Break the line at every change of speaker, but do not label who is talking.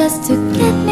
just to get me